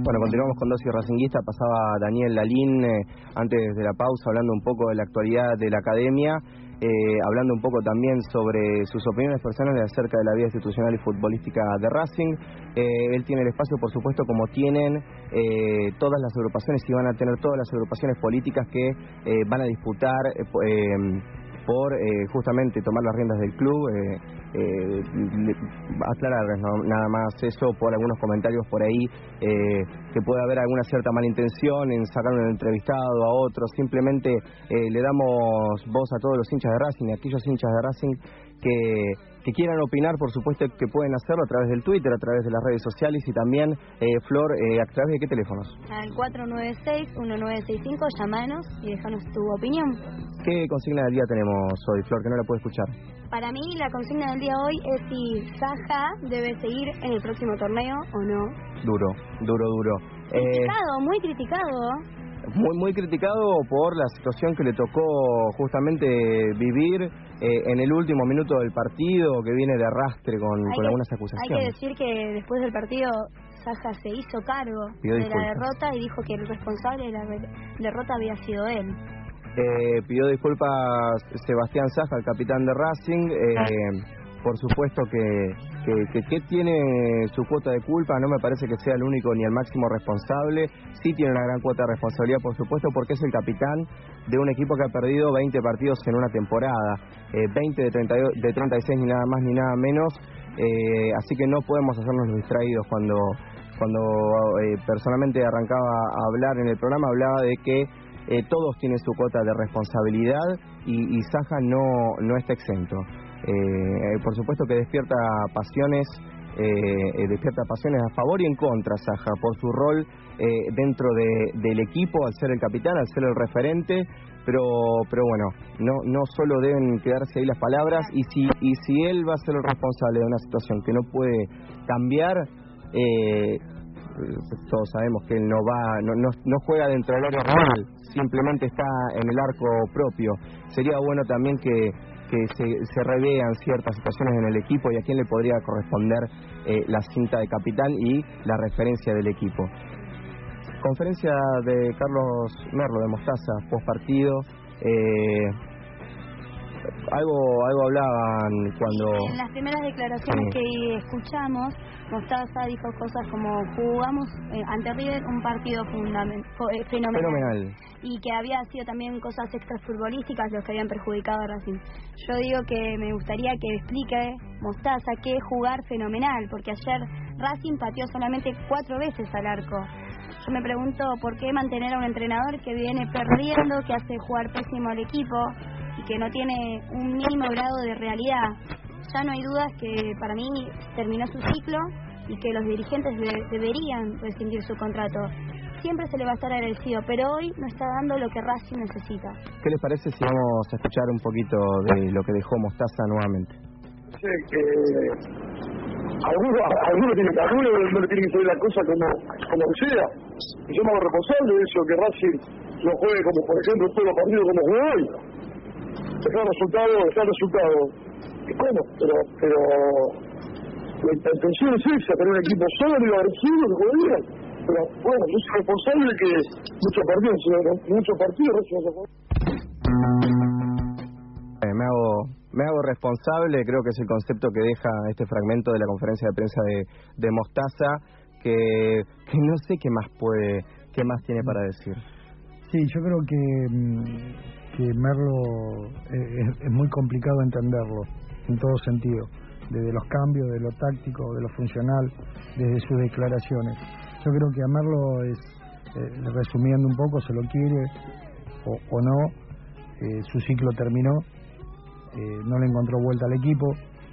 Bueno, continuamos con Dosis Racinguista. Pasaba Daniel Lalín eh, antes de la pausa hablando un poco de la actualidad de la academia, eh, hablando un poco también sobre sus opiniones personales acerca de la vida institucional y futbolística de Racing. Eh, él tiene el espacio, por supuesto, como tienen todas las agrupaciones y van a tener todas las agrupaciones políticas que van a disputar. Po- por eh, justamente tomar las riendas del club, eh, eh, aclarar ¿no? nada más eso por algunos comentarios por ahí, eh, que puede haber alguna cierta mala intención en sacar un entrevistado a otro, simplemente eh, le damos voz a todos los hinchas de Racing, a aquellos hinchas de Racing que, que quieran opinar, por supuesto que pueden hacerlo a través del Twitter, a través de las redes sociales y también, eh, Flor, eh, a través de qué teléfonos. Al 496-1965, llamanos y déjanos tu opinión. ¿Qué consigna del día tenemos hoy, Flor, que no la puedo escuchar? Para mí, la consigna del día hoy es si Saja debe seguir en el próximo torneo o no. Duro, duro, duro. Eh, Criticado, muy criticado. Muy, muy criticado por la situación que le tocó justamente vivir eh, en el último minuto del partido, que viene de arrastre con, Hay con que- algunas Hay que acusaciones. decir que después del partido, Saja se hizo cargo Pidió de la derrota y dijo que el responsable de la derrota había sido él. Eh, pidió disculpas Sebastián Saja, el capitán de Racing. eh, por supuesto que, que, tiene su cuota de culpa, no me parece que sea el único ni el máximo responsable. Sí tiene una gran cuota de responsabilidad, por supuesto, porque es el capitán de un equipo que ha perdido 20 partidos en una temporada. Eh, 20 de, 32 de 36 ni nada más ni nada menos. Eh, así que no podemos hacernos distraídos cuando cuando eh, personalmente arrancaba a hablar en el programa, hablaba de que eh, todos tienen su cuota de responsabilidad y, y Saja no, no está exento. Eh, por supuesto que despierta pasiones, eh, eh, despierta pasiones a favor y en contra Saja por su rol eh, dentro de- del equipo, al ser el capitán, al ser el referente, pero pero bueno, no no solo deben quedarse ahí las palabras y si y si él va a ser el responsable de una situación que no puede cambiar, eh, todos sabemos que él no va, no, no, no juega dentro del área rival, simplemente está en el arco propio. Sería bueno también que, que se, revean ciertas situaciones en el equipo y a quién le podría corresponder eh, la cinta de capitán y la referencia del equipo. Conferencia de Carlos Merlo de Mostaza, post partido. Eh, algo, algo hablaban cuando. En las primeras declaraciones Sí. que escuchamos, Mostaza dijo cosas como jugamos eh, ante River un partido eh, fenomenal. Fenomenal. y que había sido también cosas extrafutbolísticas los que habían perjudicado a Racing. Yo digo que me gustaría que explique Mostaza qué es jugar fenomenal, porque ayer Racing pateó solamente cuatro veces al arco. Yo me pregunto por qué mantener a un entrenador que viene perdiendo, que hace jugar pésimo al equipo y que no tiene un mínimo grado de realidad. Ya no hay dudas que para mí terminó su ciclo y que los dirigentes de- deberían rescindir su contrato. Siempre se le va a estar agradecido, pero hoy no está dando lo que Racing necesita. ¿Qué les parece si vamos a escuchar un poquito de lo que dejó Mostaza nuevamente? Sí, que algunos alguno tiene, alguno no le tiene que salir la cosa como, como que sea. Y yo me hago responsable de eso, que Racing no juegue como, por ejemplo, todos los partidos como jugó hoy. Dejar resultado, dejar resultado. Y bueno, pero, pero la intención es esa, tener un equipo sólido y agresivo que juegue bien. Pero bueno, yo soy responsable de que muchos partidos, muchos partidos. Eh, me hago me hago responsable, creo que es el concepto que deja este fragmento de la conferencia de prensa de, de Mostaza, que, que no sé qué más puede, qué más tiene para decir. Sí, yo creo que, mm, que Merlo eh, es, muy complicado entenderlo en todo sentido, desde los cambios, de lo táctico, de lo funcional, desde sus declaraciones. Yo creo que a Merlo es, eh, resumiendo un poco, se lo quiere o, o no, eh, su ciclo terminó, no le encontró vuelta al equipo.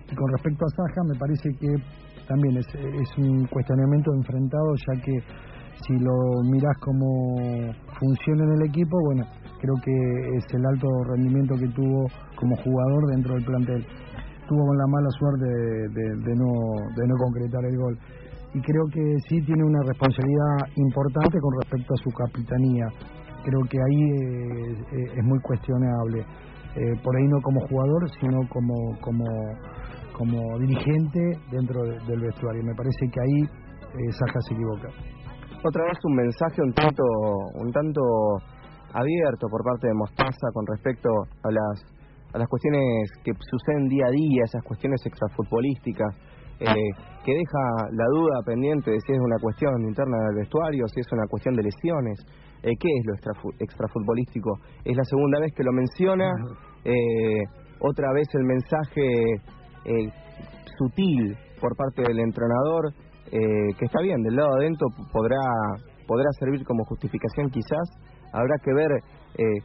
Y con respecto a Saja, me parece que también es, un cuestionamiento enfrentado, ya que si lo mirás como funciona en el equipo, bueno, creo que es el alto rendimiento que tuvo como jugador dentro del plantel. Tuvo la mala suerte de, no, de no concretar el gol. Y creo que sí tiene una responsabilidad importante con respecto a su capitanía. Creo que ahí eh, es muy cuestionable. Eh, por ahí no como jugador, sino como, como, como dirigente dentro del vestuario. Me parece que ahí eh, Saja se equivoca. Otra vez un mensaje un tanto, un tanto abierto por parte de Mostaza con respecto a las a las cuestiones que suceden día a día, esas cuestiones extrafutbolísticas, eh, que deja la duda pendiente de si es una cuestión interna del vestuario, si es una cuestión de lesiones. Eh, ¿Qué es lo extrafutbolístico? Es la segunda vez que lo menciona, eh, otra vez el mensaje eh, sutil por parte del entrenador, eh, que está bien, del lado adentro podrá, podrá servir como justificación quizás, habrá que ver eh,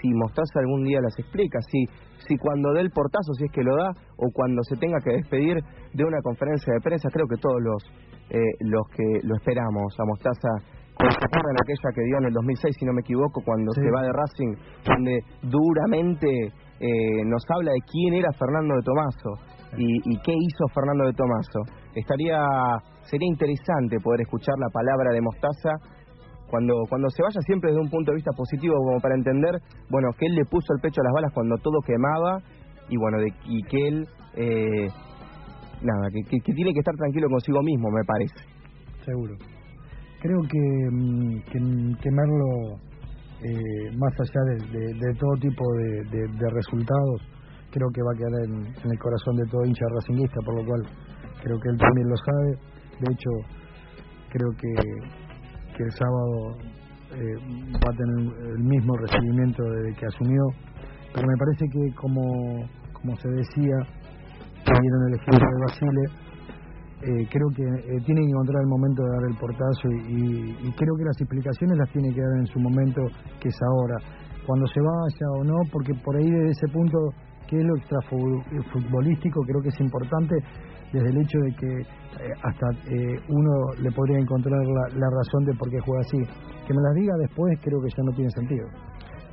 si Mostaza algún día las explica, si, si cuando dé el portazo, si es que lo da, o cuando se tenga que despedir de una conferencia de prensa, creo que todos los, eh, los que lo esperamos a Mostaza en aquella que dio en el 2006, si no me equivoco, cuando se va de Racing, donde duramente eh, nos habla de quién era Fernando de Tomaso y, y, qué hizo Fernando de Tomaso. Estaría, sería interesante poder escuchar la palabra de Mostaza cuando, cuando se vaya siempre desde un punto de vista positivo, como para entender, bueno, que él le puso el pecho a las balas cuando todo quemaba y bueno, de, y que él, eh, nada, que, tiene que estar tranquilo consigo mismo, me parece. Seguro. Creo que, mm, que, eh, más allá de, todo tipo de, de, resultados, creo que va a quedar en, en, el corazón de todo hincha racinguista, por lo cual creo que él también lo sabe. De hecho, creo que que el sábado eh, va a tener el mismo recibimiento desde que asumió, pero me parece que como, como se decía, vieron el ejemplo de Basile, eh, creo que eh, tiene que encontrar el momento de dar el portazo y, y, creo que las explicaciones las tiene que dar en su momento, que es ahora. Cuando se vaya o no, porque por ahí desde ese punto, que es lo extrafutbolístico, creo que es importante desde el hecho de que eh, hasta eh, uno le podría encontrar la, la, razón de por qué juega así. Que me las diga después creo que ya no tiene sentido.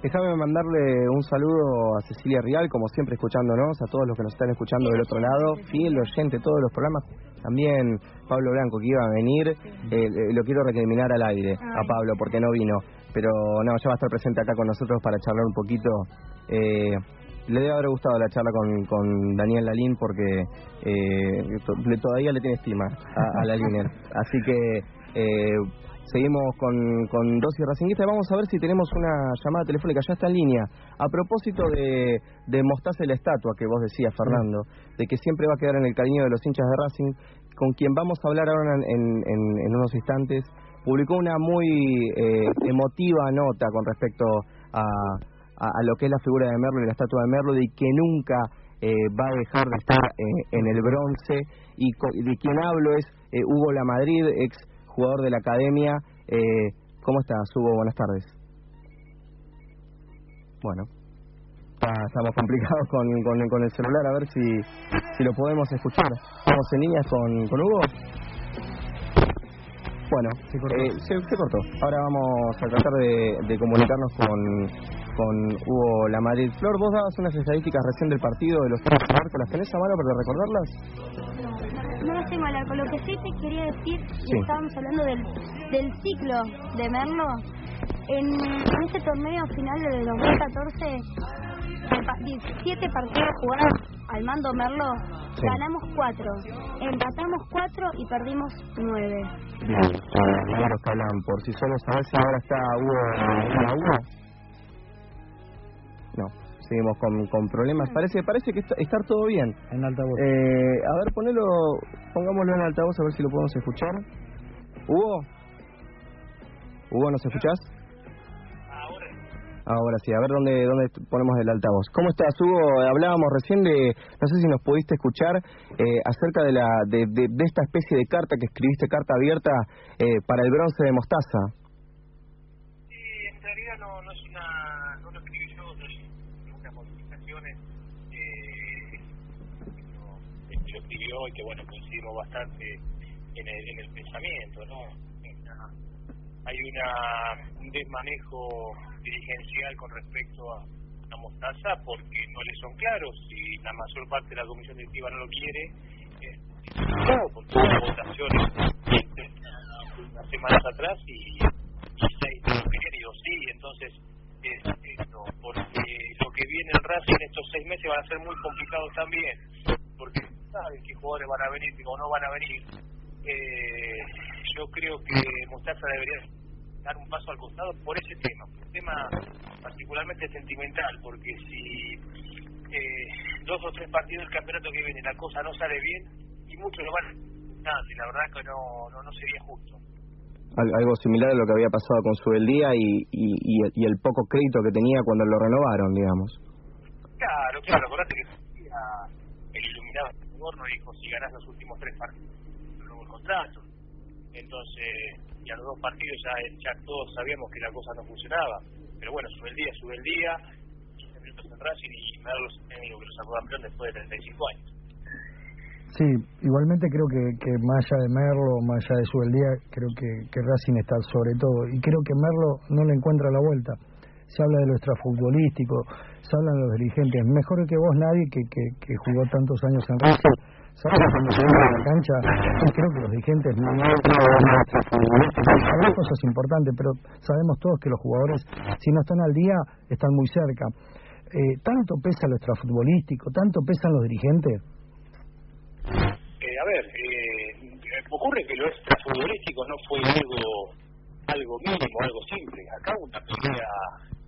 Déjame mandarle un saludo a Cecilia Rial, como siempre escuchándonos, a todos los que nos están escuchando del otro lado, fiel oyente, todos los programas. También Pablo Blanco, que iba a venir, eh, lo quiero recriminar al aire a Pablo porque no vino, pero no, ya va a estar presente acá con nosotros para charlar un poquito. Eh, le debe haber gustado la charla con, con Daniel Lalín porque eh, todavía le tiene estima a, a Lalín. [LAUGHS] Así que eh, seguimos con, con Dosis Racinguista y vamos a ver si tenemos una llamada telefónica. Ya está en línea. A propósito de, de mostrarse la estatua que vos decías, Fernando, de que siempre va a quedar en el cariño de los hinchas de Racing, con quien vamos a hablar ahora en, en, en unos instantes, publicó una muy eh, emotiva nota con respecto a a, a, lo que es la figura de Merlo y la estatua de Merlo, y que nunca eh, va a dejar de estar eh, en el bronce. Y de quien hablo es eh, Hugo Lamadrid, ex jugador de la academia. Eh, ¿Cómo estás, Hugo? Buenas tardes. Bueno, estamos complicados con, con, con, el celular, a ver si, si lo podemos escuchar. ¿Estamos en líneas con, con Hugo? Bueno, se cortó. Eh, se, se cortó. Ahora vamos a tratar de, de comunicarnos con, con Hugo La Madrid. Flor, vos dabas unas estadísticas recién del partido de los tres marcos. ¿Las tenés a mano para recordarlas? No, no las tengo a la, con lo que sí te quería decir, sí. y estábamos hablando del, del ciclo de Merlo. En, en este torneo final de 2014, 17 partidos jugados al mando Merlo, sí. ganamos 4, empatamos 4 y perdimos 9. Bien, los que hablan por sí solos. A ver si ahora está Hugo 1 a 1. No, seguimos con, con problemas. Parece parece que está, estar todo bien. En altavoz. Eh, a ver, ponelo, pongámoslo en altavoz a ver si lo podemos escuchar. Hugo. Hugo, ¿nos escuchás? Ahora. Ahora sí, a ver dónde dónde ponemos el altavoz. ¿Cómo estás, Hugo? Hablábamos recién de, no sé si nos pudiste escuchar, eh, acerca de, la de, de, de, esta especie de carta que escribiste, carta abierta eh, para el bronce de Mostaza. Sí, en realidad no, no es una, no lo escribí yo, no es unas modificaciones eh, que lo escribió y que bueno coincidimos bastante en el, en el pensamiento, ¿no? Hay una, un desmanejo dirigencial con respecto a, a Mostaza porque no le son claros y la mayor parte de la comisión directiva no lo quiere. eh, porque hubo votaciones unas semanas atrás y, y seis no lo querían y dos sí, entonces es esto, porque lo que viene en Racing en estos seis meses van a ser muy complicados también, porque saben qué jugadores van a venir o no van a venir. Eh, yo creo que Mostaza debería dar un paso al costado por ese tema, un tema particularmente sentimental, porque si eh, dos o tres partidos del campeonato que viene la cosa no sale bien y muchos lo van a y la verdad que no, no, no sería justo. Al- algo similar a lo que había pasado con Subeldía y, y, y, el- y el poco crédito que tenía cuando lo renovaron, digamos. Claro, claro, acordate que iluminado Gorno dijo si ganás los últimos tres partidos, el contrato. Entonces, y a los dos partidos ya, ya todos sabíamos que la cosa no funcionaba. Pero bueno, sube el día, sube el día, 15 minutos en Racing y me da los técnicos que lo sacó campeón después de 35 años. Sí, igualmente creo que, que más allá de Merlo, más allá de Subeldía, creo que, que Racing está sobre todo. Y creo que Merlo no le encuentra la vuelta. Se habla de lo extrafutbolístico, se hablan los dirigentes. Mejor que vos nadie que, que, jugó tantos años en Racing. Sabe que cuando se a la cancha, creo que los dirigentes no, hay cosas importantes, pero sabemos todos que los jugadores, si no están al día, están muy cerca. Eh, ¿Tanto pesa lo extrafutbolístico? ¿Tanto pesan los dirigentes? Eh, a ver, eh, ocurre que lo extrafutbolístico no fue algo algo mínimo, algo simple. Acá una pelea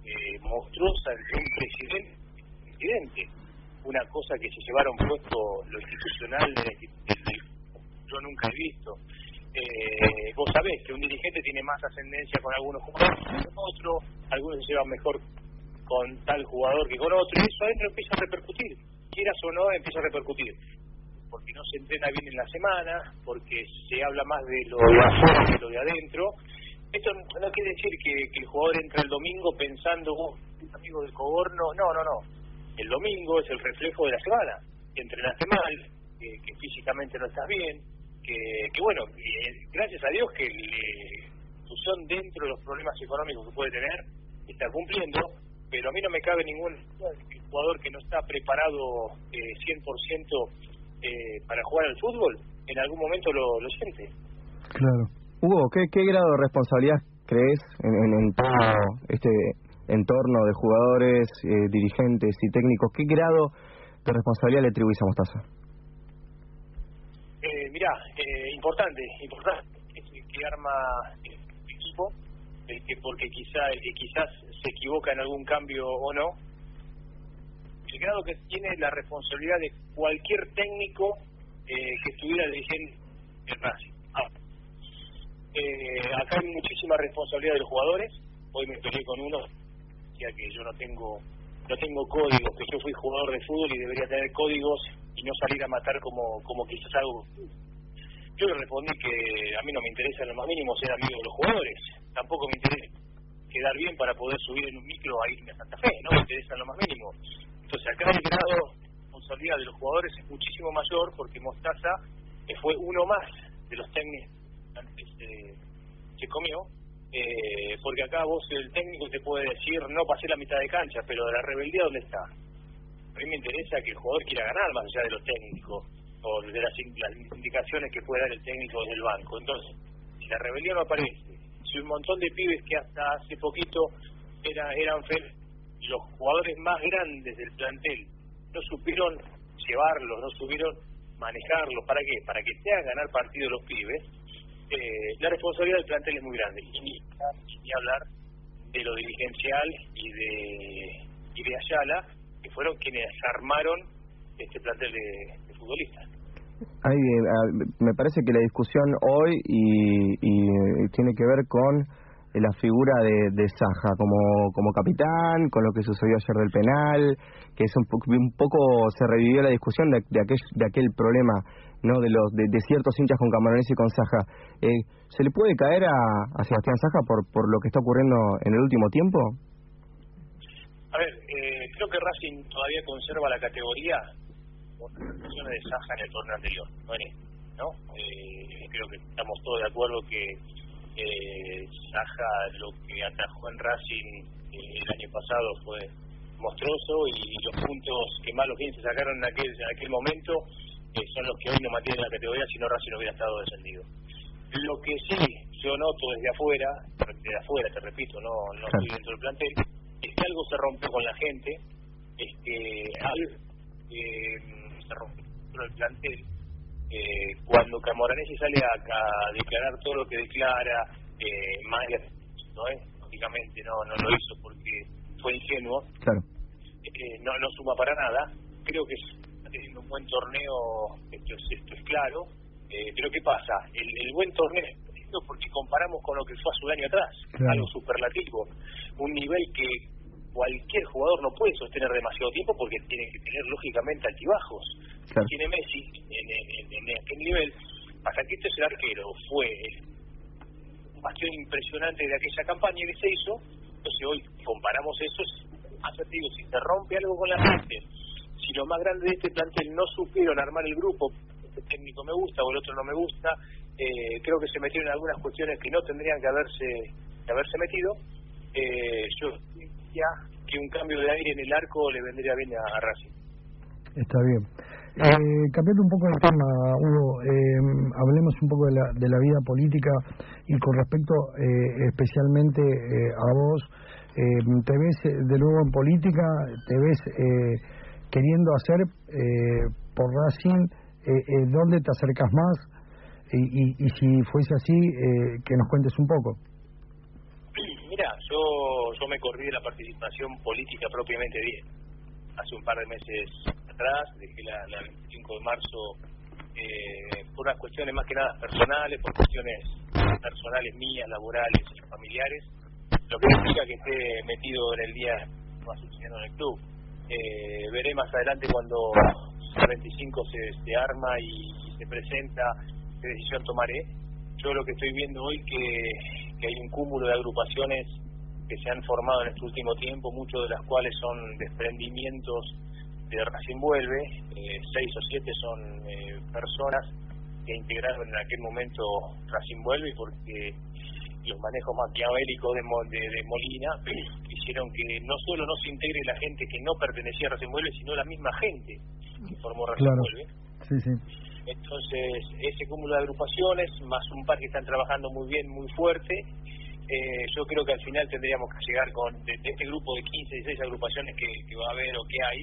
eh, monstruosa entre un presidente. Una cosa que se llevaron puesto lo institucional del- yo nunca he visto. Eh, vos sabés que un dirigente tiene más ascendencia con algunos jugadores que con otros, algunos se llevan mejor con tal jugador que con otro, y eso adentro empieza a repercutir. Quieras o no, empieza a repercutir porque no se entrena bien en la semana, porque se habla más de lo de afuera que lo de adentro. Esto no quiere decir que, el jugador entra el domingo pensando, oh, amigo del coborno. No, no, no. El domingo es el reflejo de la semana. Entrenaste mal, que, físicamente no estás bien, que, que bueno, eh, gracias a Dios que la institución dentro de los problemas económicos que puede tener está cumpliendo, pero a mí no me cabe ningún jugador que no está preparado eh, 100% eh, para jugar al fútbol, en algún momento lo, lo siente. Claro. Hugo, ¿qué, grado de responsabilidad crees en, en, este entorno de jugadores, eh, dirigentes y técnicos? ¿Qué grado de responsabilidad le atribuís a Mostaza? Eh, mirá, eh, importante, importante, es que arma el equipo, que porque quizá, quizás se equivoca en algún cambio o no, el grado que tiene la responsabilidad de cualquier técnico eh, que estuviera dirigiendo el Racing. Eh, acá hay muchísima responsabilidad de los jugadores. Hoy me peleé con uno, decía que yo no tengo no tengo códigos, que yo fui jugador de fútbol y debería tener códigos y no salir a matar como como quizás hago. Yo le respondí que a mí no me interesa lo más mínimo ser amigo de los jugadores. Tampoco me interesa quedar bien para poder subir en un micro a irme a Santa Fe. No me interesa lo más mínimo. Entonces acá el grado de responsabilidad de los jugadores es muchísimo mayor porque Mostaza fue uno más de los técnicos antes eh, se comió, eh, porque acá vos el técnico te puede decir no pasé la mitad de cancha, pero de la rebeldía dónde está. A mí me interesa que el jugador quiera ganar más allá de lo técnico o de las, las indicaciones que puede dar el técnico desde el banco. Entonces, si la rebeldía no aparece, si un montón de pibes que hasta hace poquito era, eran los jugadores más grandes del plantel no supieron llevarlos, no supieron manejarlos, ¿para qué? Para que te hagan ganar partido los pibes, eh, la responsabilidad del plantel es muy grande. Y ni, ni hablar de lo dirigencial y de, y de Ayala, que fueron quienes armaron este plantel de, futbolistas. Hay, eh, ah, me parece que la discusión hoy y, y, eh, tiene que ver con eh, la figura de, de Saja como, como capitán, con lo que sucedió ayer del penal, que es un, po- un poco se revivió la discusión de, aquel, de aquel problema no de los de, ciertos hinchas con Camaronés y con Saja. Eh, ¿Se le puede caer a, a Sebastián Saja por, por lo que está ocurriendo en el último tiempo? A ver, eh, creo que Racing todavía conserva la categoría por las de Saja en el torneo anterior, no este, ¿no? Eh, creo que estamos todos de acuerdo que eh, Saja lo que atajó en Racing eh, el año pasado fue monstruoso y los puntos que más los bien se sacaron en aquel, en aquel momento eh, son los que hoy no mantienen la categoría, si no Racing hubiera estado descendido. Lo que sí yo noto desde afuera, desde afuera te repito, no, no estoy dentro del plantel, es que algo se rompió con la gente, es que algo eh, se rompió con el plantel. Eh, cuando Camoranesi sale a, a declarar todo lo que declara, eh, Maya, ¿no es? Lógicamente no, no lo hizo porque fue ingenuo, Claro. eh, no, no suma para nada. Creo que está teniendo un buen torneo, esto es, esto es claro. Eh, pero ¿qué pasa? El, el buen torneo es lindo porque comparamos con lo que fue hace un año atrás, Claro. algo superlativo, un nivel que cualquier jugador no puede sostener demasiado tiempo porque tiene que tener lógicamente altibajos. Claro. Tiene Messi en, en, en, en aquel nivel, hasta que este es el arquero, fue un bastión impresionante de aquella campaña que se hizo, entonces hoy comparamos eso, es asertivo, si se rompe algo con la gente, si lo más grande de este plantel no supieron armar el grupo, este técnico me gusta o el otro no me gusta, eh, creo que se metieron en algunas cuestiones que no tendrían que haberse que haberse metido, eh, yo diría que un cambio de aire en el arco le vendría bien a, a Racing. Está bien. Eh, cambiando un poco el tema, Hugo, eh, hablemos un poco de la, de la vida política y con respecto eh, especialmente eh, a vos, eh, ¿te ves eh, de nuevo en política? ¿Te ves eh, queriendo hacer eh, por Racing? Eh, eh, ¿Dónde te acercas más? Y, y, y si fuese así, eh, que nos cuentes un poco. Mira, yo, yo me corrí de la participación política propiamente bien. Hace un par de meses atrás, dejé la, la 25 de marzo eh, por unas cuestiones más que nada personales, por cuestiones personales mías, laborales familiares, lo que significa que esté metido en el día no sucediendo en el club. Eh, veré más adelante cuando el 25 se, se arma y, se presenta qué decisión tomaré. Yo lo que estoy viendo hoy que, que hay un cúmulo de agrupaciones que se han formado en este último tiempo, muchos de las cuales son desprendimientos de Racing Vuelve, eh, seis o siete son eh, personas que integraron en aquel momento Racing Vuelve porque los manejos maquiavélicos de, de, de Molina [CLEARS THROAT] hicieron que no solo no se integre la gente que no pertenecía a Racing Vuelve, sino la misma gente que formó Racing Claro. Vuelve. Sí, sí. Entonces, ese cúmulo de agrupaciones, más un par que están trabajando muy bien, muy fuerte, eh, yo creo que al final tendríamos que llegar con, de, de este grupo de 15, 16 agrupaciones que, que va a haber o que hay,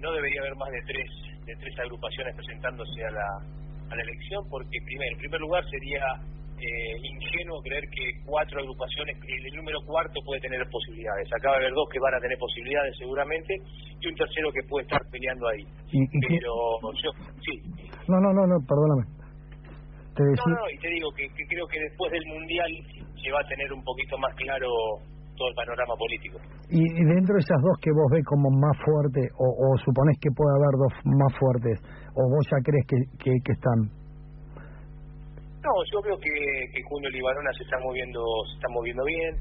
no debería haber más de tres, de tres agrupaciones presentándose a la, a la elección, porque primero, en primer lugar sería eh, ingenuo creer que cuatro agrupaciones, el, el número cuarto puede tener posibilidades. Acaba de haber dos que van a tener posibilidades seguramente y un tercero que puede estar peleando ahí. ¿Y, y qué- Pero yo, sí, No, no, no, no, perdóname. Te no, decía... no, y te digo que, que creo que después del Mundial se va a tener un poquito más claro todo el panorama político. Y, y dentro de esas dos que vos ves como más fuertes, o, o suponés que puede haber dos más fuertes, o vos ya crees que, que, que están. No, yo creo que, que Junio Libarona se está moviendo, se está moviendo bien,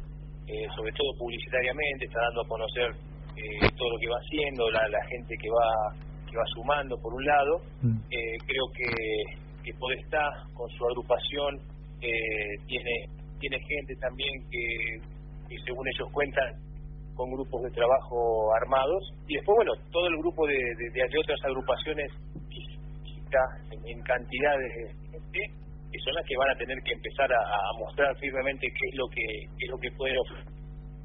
eh, sobre todo publicitariamente, está dando a conocer eh, todo lo que va haciendo, la, la gente que va que va sumando por un lado. Eh, creo que, que Podestá con su agrupación eh, tiene tiene gente también que, que según ellos cuentan con grupos de trabajo armados y después bueno todo el grupo de, de, de otras agrupaciones en, en cantidad de gente que son las que van a tener que empezar a, a mostrar firmemente qué es lo que qué es lo que pueden ofrecer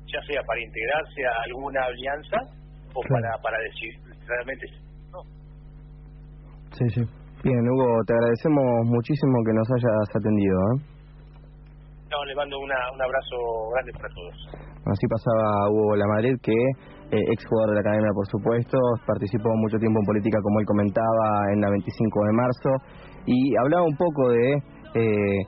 ya sea para integrarse a alguna alianza o para para decir realmente no Sí, sí. Bien, Hugo, te agradecemos muchísimo que nos hayas atendido. ¿eh? no les mando una, un abrazo grande para todos Así pasaba Hugo La Madrid, que eh, ex jugador de la academia, por supuesto, participó mucho tiempo en política, como él comentaba, en la 25 de marzo, y hablaba un poco de, eh,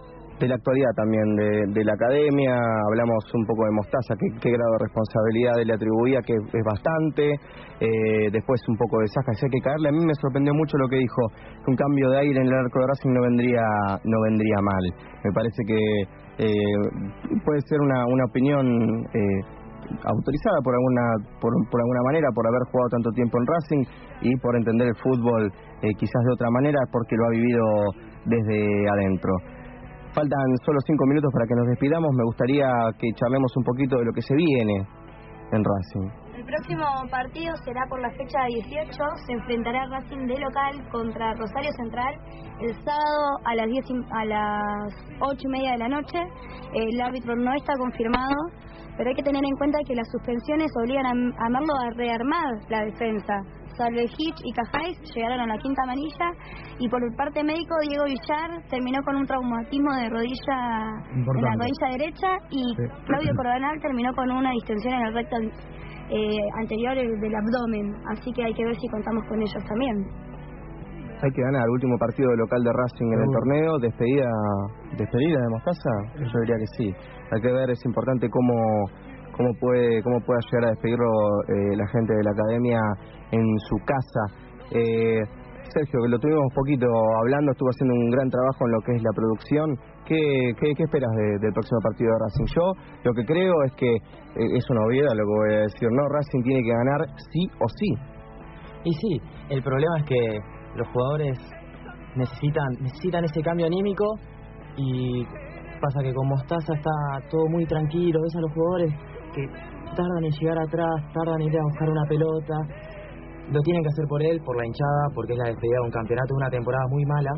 de la actualidad también de, la academia, hablamos un poco de Mostaza, qué, qué grado de responsabilidad le atribuía, que es bastante, eh, después un poco de Saja, hay que caerle. A mí me sorprendió mucho lo que dijo, que un cambio de aire en el arco de Racing no vendría, no vendría mal. Me parece que eh, puede ser una, una opinión eh, autorizada por alguna por, por alguna manera por haber jugado tanto tiempo en Racing y por entender el fútbol eh, quizás de otra manera porque lo ha vivido desde adentro. Faltan solo cinco minutos para que nos despidamos. Me gustaría que charlemos un poquito de lo que se viene en Racing. El próximo partido será por la fecha 18. Se enfrentará Racing de local contra Rosario Central el sábado a las 10 y- a las 8 y media de la noche. El árbitro no está confirmado, pero hay que tener en cuenta que las suspensiones obligan a, a Merlo a rearmar la defensa. Salve Hitch y Cajáis llegaron a la quinta amarilla y por el parte médico Diego Villar terminó con un traumatismo de rodilla en la rodilla derecha y Sí. Claudio Cordonal terminó con una distensión en el recto eh, anterior del del abdomen, así que hay que ver si contamos con ellos también. Hay que ganar, último partido de local de Racing en el torneo, despedida, despedida de Mostaza, yo diría que sí. Hay que ver, es importante cómo cómo puede cómo pueda llegar a despedirlo eh, la gente de la academia en su casa. Eh, Sergio, que lo tuvimos un poquito hablando, estuvo haciendo un gran trabajo en lo que es la producción. ¿Qué, qué, qué esperas de- del próximo partido de Racing? Yo lo que creo es que eh, es una obviedad lo que voy a decir, ¿no? Racing tiene que ganar sí o sí. Y sí, el problema es que los jugadores necesitan necesitan ese cambio anímico y pasa que con Mostaza está todo muy tranquilo, ves a los jugadores que tardan en llegar atrás, tardan en ir a buscar una pelota, lo tienen que hacer por él, por la hinchada, porque es la despedida de un campeonato, una temporada muy mala,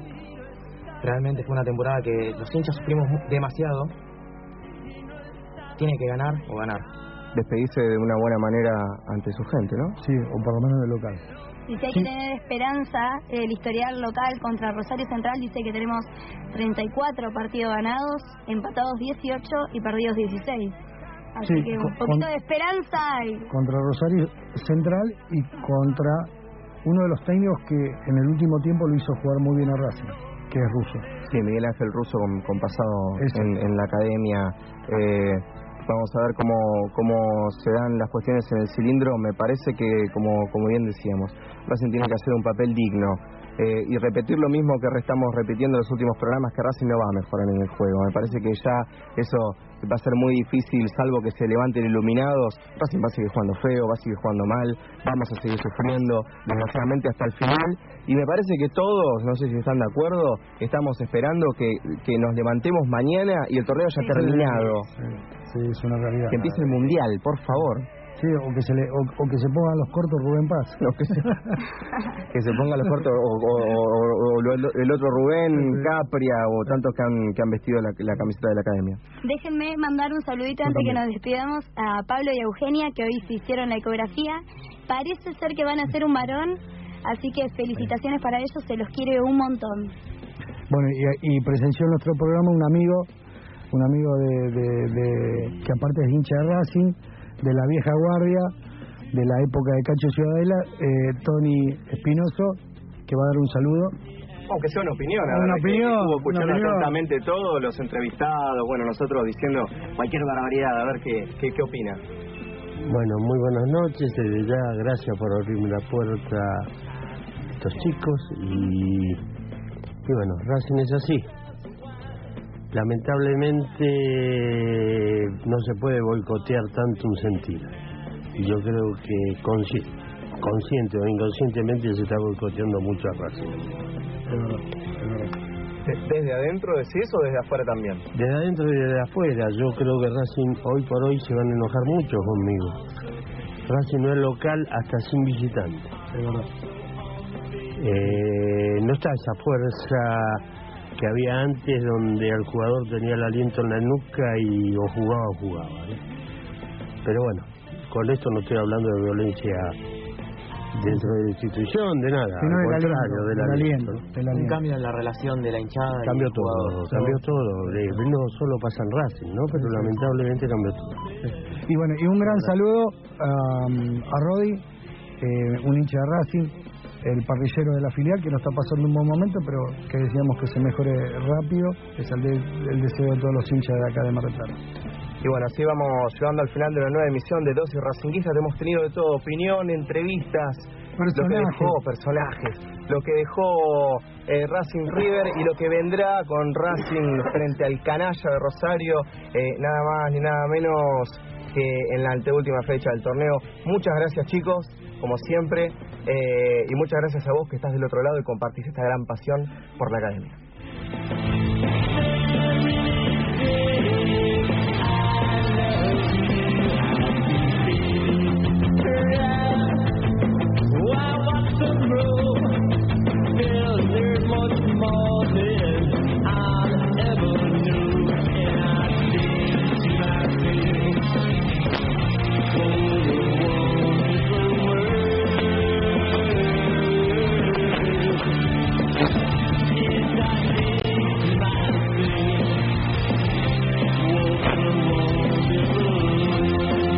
realmente fue una temporada que los hinchas sufrimos demasiado, tiene que ganar o ganar. Despedirse de una buena manera ante su gente, ¿no? Sí, o por lo menos de local. Y si hay que tener esperanza, el historial local contra Rosario Central dice que tenemos 34 partidos ganados, empatados 18 y perdidos 16. Así Sí, que un con- poquito con- de esperanza hay. Contra Rosario Central y contra uno de los técnicos que en el último tiempo lo hizo jugar muy bien a Racing, que es ruso. Sí, Miguel Ángel Russo con, con pasado en, en la academia. Eh, vamos a ver cómo, cómo se dan las cuestiones en el cilindro. Me parece que, como, como bien decíamos, Racing tiene que hacer un papel digno. Eh, y repetir lo mismo que estamos repitiendo en los últimos programas, que Racing no va a mejorar en el juego. Me parece que ya eso va a ser muy difícil, salvo que se levanten iluminados. Racing va a seguir jugando feo, va a seguir jugando mal, vamos a seguir sufriendo, desgraciadamente hasta el final. Y me parece que todos, no sé si están de acuerdo, estamos esperando que, que nos levantemos mañana y el torneo ya terminado. Sí, es una realidad. Que empiece el mundial, por favor. Sí, o que se, le, o, o que se pongan los cortos Rubén Paz. [LAUGHS] No, que, se, que se ponga los cortos, o, o- o- o lo- el otro Rubén, Capria, o tantos que han, que han vestido la, la camiseta de la academia. Déjenme mandar un saludito antes que nos despidamos a Pablo y a Eugenia que hoy se hicieron la ecografía. Parece ser que van a ser un varón, así que felicitaciones para ellos, se los quiere un montón. Bueno, y, y presenció en nuestro programa un amigo, un amigo de, de- de- que aparte es hincha de Racing, de la vieja guardia, de la época de Cacho Ciudadela, eh, Tony Espinoso, que va a dar un saludo. Aunque sea una opinión, Una verdad opinión, estuvo escuchando opinión. atentamente todos los entrevistados, bueno, nosotros diciendo cualquier barbaridad, a ver qué, qué, qué opina. Bueno, muy buenas noches. Desde ya, gracias por abrirme la puerta a estos chicos. Y, y bueno, Racing es así. Lamentablemente no se puede boicotear tanto un sentido. Y yo creo que consci- consciente o inconscientemente se está boicoteando mucho a Racing. ¿Desde adentro decís o desde afuera también? Desde adentro y desde afuera, yo creo que Racing hoy por hoy se van a enojar mucho conmigo. Racing no es local hasta sin visitante. Eh, no está esa fuerza que había antes donde el jugador tenía el aliento en la nuca y o jugaba o jugaba. ¿no? Pero bueno, con esto no estoy hablando de violencia dentro de la institución, de nada. Sino al del contrario, aliento, del aliento. del Un aliento. cambio en la relación de la hinchada Cambió todo, jugador. cambió todo. Eh, No solo pasa en Racing, ¿no? Pero lamentablemente cambió todo. Y bueno, y un gran saludo a, a Rodi, eh, un hincha de Racing, el parrillero de la filial, que no está pasando un buen momento, pero que decíamos que se mejore rápido, es el, de- el deseo de todos los hinchas de acá de Mar del Plata. Y bueno, así vamos llegando al final de una nueva emisión de Dosis Racinguistas. Hemos tenido de todo, opinión, entrevistas, lo que dejó, personajes, lo que dejó eh, Racing River y lo que vendrá con Racing frente al canalla de Rosario, eh, nada más ni nada menos que en la anteúltima fecha del torneo. Muchas gracias chicos, como siempre, eh, y muchas gracias a vos que estás del otro lado y compartís esta gran pasión por la academia.